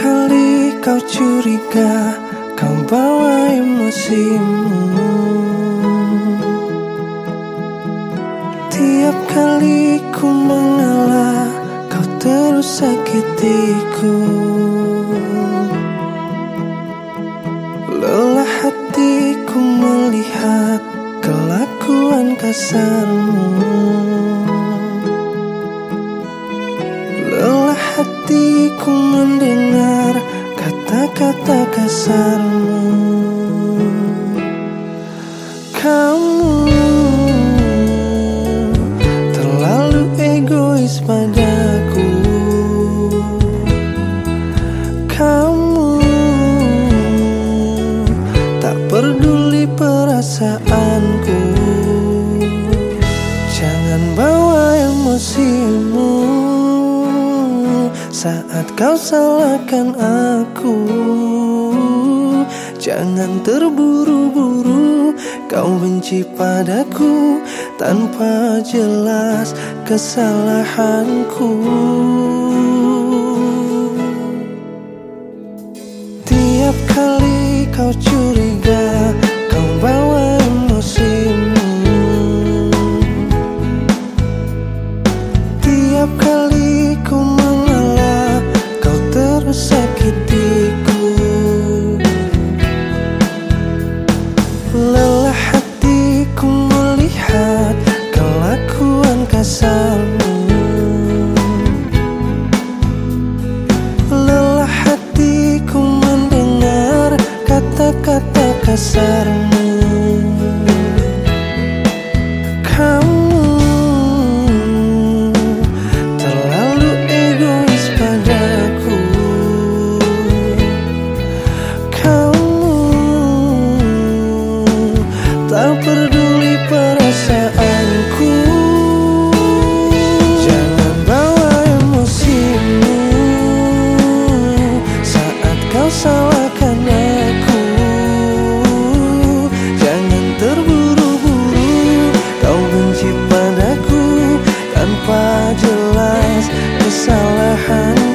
kali kau curiga Kau bawa emosimu? Tiap kali ku mengalah Kau terus sakitiku. Lelah hatiku melihat Kelakuan kasarmu. Lelah hatiku mendengar kata-kata kasarmu. Kamu terlalu egois padaku. Kamu tak peduli perasaanku. Jangan bawa emosimu saat kau salahkan aku. Jangan terburu-buru kau benci padaku Tanpa jelas kesalahanku. Tiap kali kau curiga Lelah hatiku mendengar kata-kata kasarmu jelas